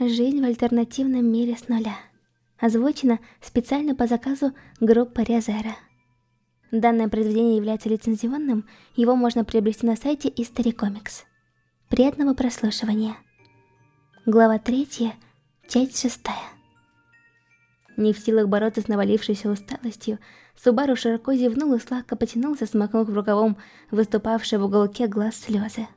Жизнь в альтернативном мире с нуля. Озвучено специально по заказу группы Резера. Данное произведение является лицензионным, его можно приобрести на сайте History Comics. Приятного прослушивания. Глава 3, часть 6. Не в силах бороться с навалившейся усталостью, Субару широко зевнул и сладко потянулся, смакнув рукавом выступавшие в уголке глаз слезы.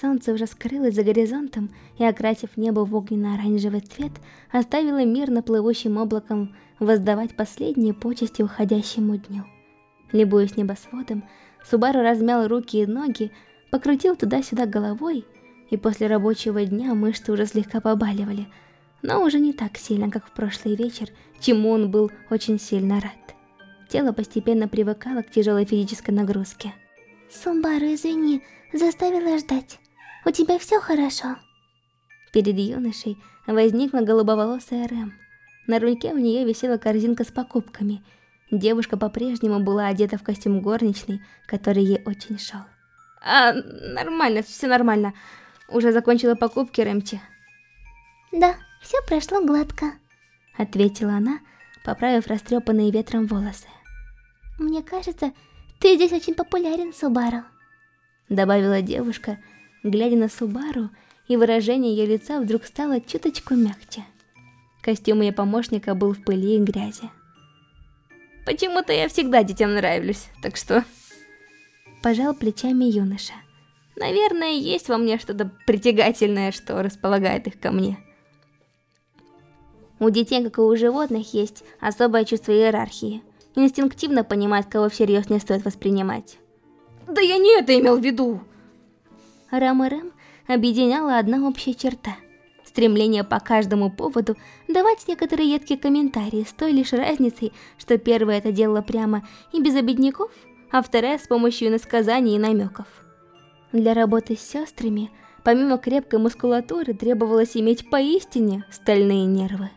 Солнце уже скрылось за горизонтом и, окрасив небо в огненно-оранжевый цвет, оставило мирно плывущим облаком воздавать последние почести уходящему дню. Любуясь небосводом, Субару размял руки и ноги, покрутил туда-сюда головой, и после рабочего дня мышцы уже слегка побаливали, но уже не так сильно, как в прошлый вечер, чему он был очень сильно рад. Тело постепенно привыкало к тяжелой физической нагрузке. «Сумбару, извини, заставила ждать. У тебя все хорошо?» Перед юношей возникла голубоволосая Рэм. На рульке у нее висела корзинка с покупками. Девушка по-прежнему была одета в костюм горничной, который ей очень шел. «А, нормально, все нормально. Уже закончила покупки, Рэмти?» «Да, все прошло гладко», — ответила она, поправив растрепанные ветром волосы. «Мне кажется, ты здесь очень популярен, Субару», — добавила девушка, — глядя на Субару, и выражение ее лица вдруг стало чуточку мягче. Костюм ее помощника был в пыли и грязи. «Почему-то я всегда детям нравлюсь, так что...» Пожал плечами юноша. «Наверное, есть во мне что-то притягательное, что располагает их ко мне». У детей, как и у животных, есть особое чувство иерархии. Инстинктивно понимать, кого всерьез не стоит воспринимать. «Да я не это имел в виду!» Рам и Рэм объединяла одна общая черта – стремление по каждому поводу давать некоторые едкие комментарии с той лишь разницей, что первая это делала прямо и без обедняков, а вторая с помощью насказаний и намеков. Для работы с сестрами, помимо крепкой мускулатуры, требовалось иметь поистине стальные нервы.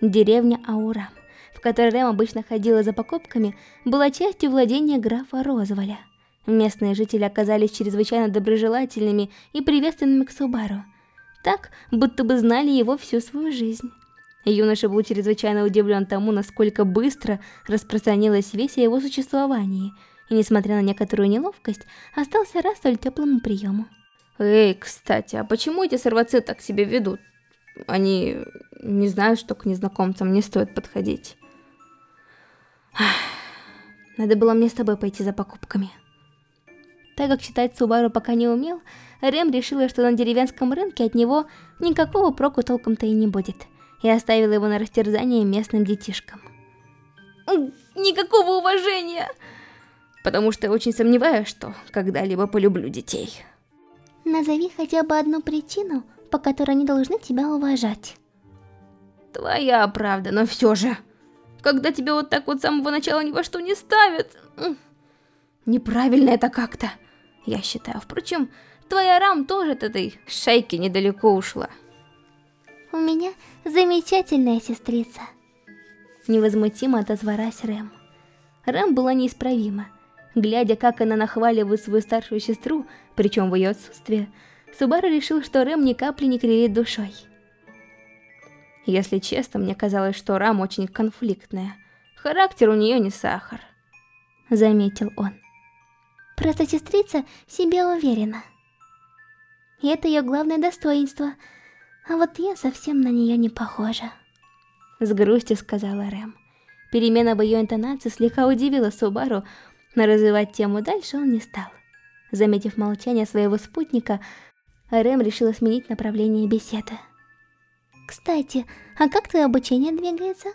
Деревня Аурам, в которой Рэм обычно ходила за покупками, была частью владения графа Розволя – Местные жители оказались чрезвычайно доброжелательными и приветственными к Субару. Так, будто бы знали его всю свою жизнь. Юноша был чрезвычайно удивлен тому, насколько быстро распространилась весть о его существовании, и, несмотря на некоторую неловкость, остался рад столь теплому приему. «Эй, кстати, а почему эти сорвацы так себя ведут? Они не знают, что к незнакомцам не стоит подходить». Надо было мне с тобой пойти за покупками. Так как читать Субару пока не умел, Рэм решила, что на деревенском рынке от него никакого проку толком-то и не будет, и оставила его на растерзание местным детишкам. Никакого уважения! Потому что я очень сомневаюсь, что когда-либо полюблю детей. Назови хотя бы одну причину, по которой они должны тебя уважать. Твоя правда, но все же... Когда тебя вот так вот с самого начала ни во что не ставят... Неправильно это как-то я считаю. Впрочем, твоя Рам тоже от этой шейки недалеко ушла. У меня замечательная сестрица. Невозмутимо отозвалась Рэм. Рэм была неисправима. Глядя, как она нахваливает свою старшую сестру, причем в ее отсутствие, Субару решил, что Рэм ни капли не кривит душой. Если честно, мне казалось, что Рам очень конфликтная. Характер у нее не сахар. Заметил он. Просто сестрица себе уверена. И это ее главное достоинство. А вот я совсем на нее не похожа. С грустью сказала Рэм. Перемена в ее интонации слегка удивила Субару, но развивать тему дальше он не стал. Заметив молчание своего спутника, Рэм решила сменить направление беседы. «Кстати, а как твое обучение двигается?»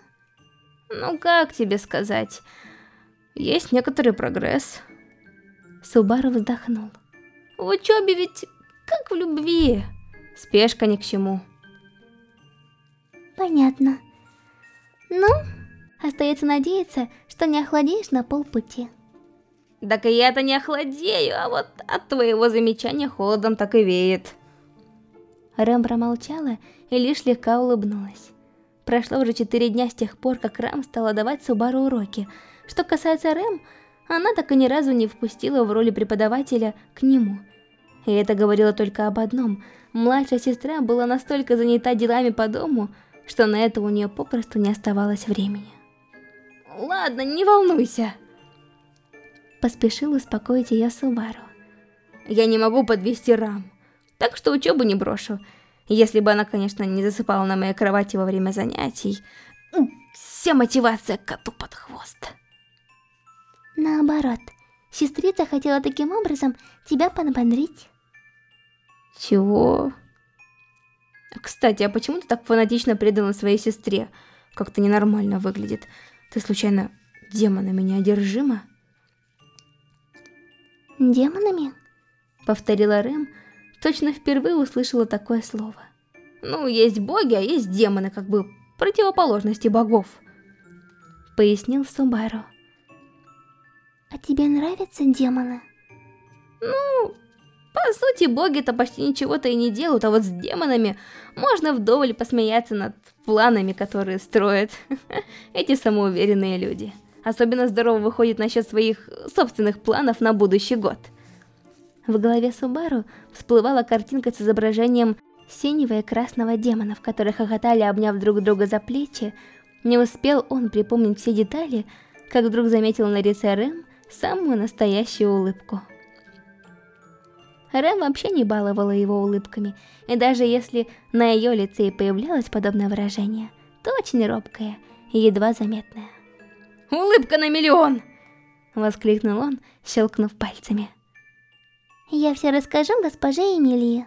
«Ну, как тебе сказать? Есть некоторый прогресс». Субару вздохнул. В учебе ведь как в любви. Спешка ни к чему. Понятно. Ну, остается надеяться, что не охладеешь на полпути. Так и я-то не охладею, а вот от твоего замечания холодом так и веет. Рэм промолчала и лишь слегка улыбнулась. Прошло уже четыре дня с тех пор, как Рэм стала давать Субару уроки. Что касается Рэм, она так и ни разу не впустила в роли преподавателя к нему. И это говорило только об одном. Младшая сестра была настолько занята делами по дому, что на это у нее попросту не оставалось времени. «Ладно, не волнуйся!» Поспешил успокоить ее Субару. «Я не могу подвести Рам, так что учебу не брошу. Если бы она, конечно, не засыпала на моей кровати во время занятий. Вся мотивация коту под хвост». Наоборот, сестрица хотела таким образом тебя подбодрить. Чего? Кстати, а почему ты так фанатично предана своей сестре? Как-то ненормально выглядит. Ты случайно демонами не одержима? Демонами? Повторила Рэм, точно впервые услышала такое слово. Ну, есть боги, а есть демоны, как бы противоположности богов. Пояснил Субару. А тебе нравятся демоны? Ну, по сути, боги-то почти ничего-то и не делают, а вот с демонами можно вдоволь посмеяться над планами, которые строят эти самоуверенные люди. Особенно здорово выходит насчет своих собственных планов на будущий год. В голове Субару всплывала картинка с изображением синего и красного демонов, которые хохотали, обняв друг друга за плечи. Не успел он припомнить все детали, как вдруг заметил на лице Рэм самую настоящую улыбку. Рэм вообще не баловала его улыбками, и даже если на ее лице и появлялось подобное выражение, то очень робкое и едва заметное. «Улыбка на миллион!» — воскликнул он, щелкнув пальцами. «Я все расскажу госпоже Эмилии».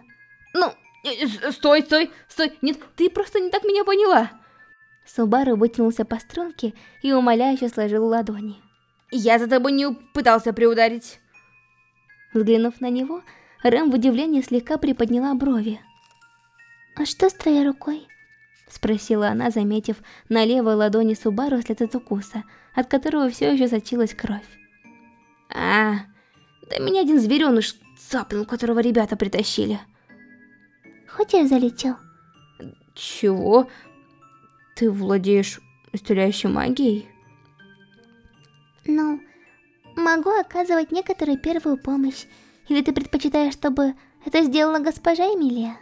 «Ну, э, стой, стой, стой, нет, ты просто не так меня поняла!» Субару вытянулся по струнке и умоляюще сложил ладони. «Я за тобой не пытался приударить!» Взглянув на него, Рэм в удивлении слегка приподняла брови. «А что с твоей рукой?» Спросила она, заметив на левой ладони Субару след от укуса, от которого все еще сочилась кровь. «А, да меня один звереныш цапнул, которого ребята притащили». «Хоть я залетел?» «Чего? Ты владеешь исцеляющей магией?» «Ну, могу оказывать некоторую первую помощь, или ты предпочитаешь, чтобы это сделала госпожа Эмилия?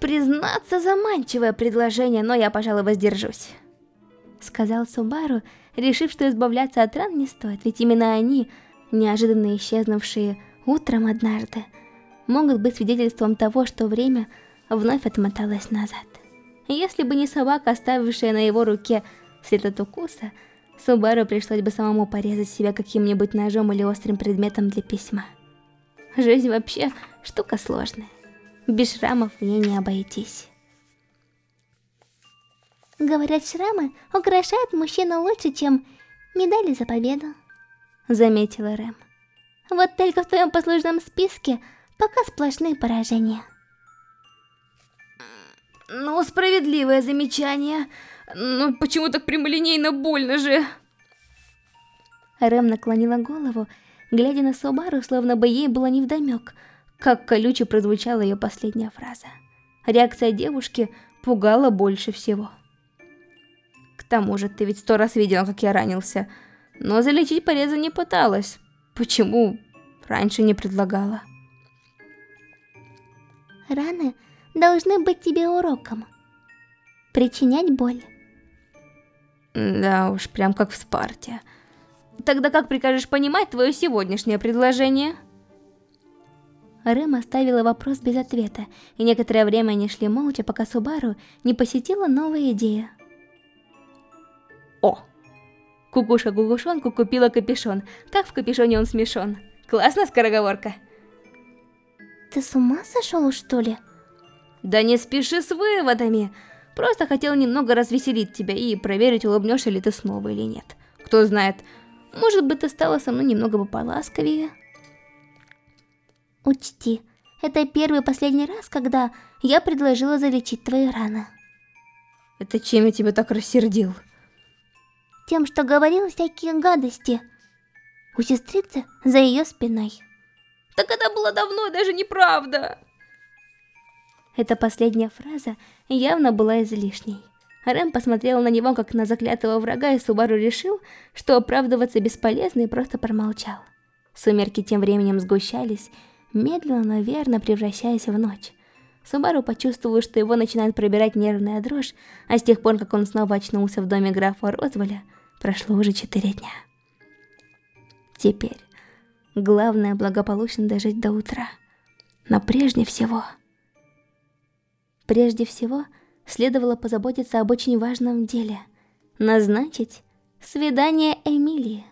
Признаться, заманчивое предложение, но я, пожалуй, воздержусь. Сказал Субару, решив, что избавляться от ран не стоит, ведь именно они, неожиданно исчезнувшие утром однажды, могут быть свидетельством того, что время вновь отмоталось назад. Если бы не собака, оставившая на его руке след от укуса, Субару пришлось бы самому порезать себя каким-нибудь ножом или острым предметом для письма. Жизнь вообще штука сложная. Без шрамов в ней не обойтись. Говорят, шрамы украшают мужчину лучше, чем медали за победу. Заметила Рэм. Вот только в твоем послужном списке пока сплошные поражения. Ну, справедливое замечание. Ну, почему так прямолинейно больно же? Рэм наклонила голову, глядя на Субару, словно бы ей было невдомек, как колюче прозвучала ее последняя фраза. Реакция девушки пугала больше всего. К тому же, ты ведь сто раз видела, как я ранился, но залечить порезы не пыталась. Почему раньше не предлагала? Раны должны быть тебе уроком. Причинять боль. Да уж, прям как в Спарте. Тогда как прикажешь понимать твое сегодняшнее предложение? Рэм оставила вопрос без ответа, и некоторое время они шли молча, пока Субару не посетила новая идея. О! Кукуша-гугушонку купила капюшон. Как в капюшоне он смешон. Классная скороговорка. Ты с ума сошел, что ли? Да не спеши с выводами. Просто хотел немного развеселить тебя и проверить, улыбнешься ли ты снова или нет. Кто знает, может быть, ты стала со мной немного бы поласковее. Учти, это первый и последний раз, когда я предложила залечить твои раны. Это чем я тебя так рассердил? Тем, что говорила всякие гадости. У сестрицы за ее спиной. Так это было давно, даже неправда. Эта последняя фраза явно была излишней. Рэм посмотрел на него как на заклятого врага, и Субару решил, что оправдываться бесполезно и просто промолчал. Сумерки тем временем сгущались, медленно, но верно превращаясь в ночь. Субару почувствовал, что его начинает пробирать нервная дрожь, а с тех пор, как он снова очнулся в доме графа Розволя, прошло уже четыре дня. Теперь главное благополучно дожить до утра. Но прежде всего... Прежде всего, следовало позаботиться об очень важном деле. Назначить свидание Эмилии.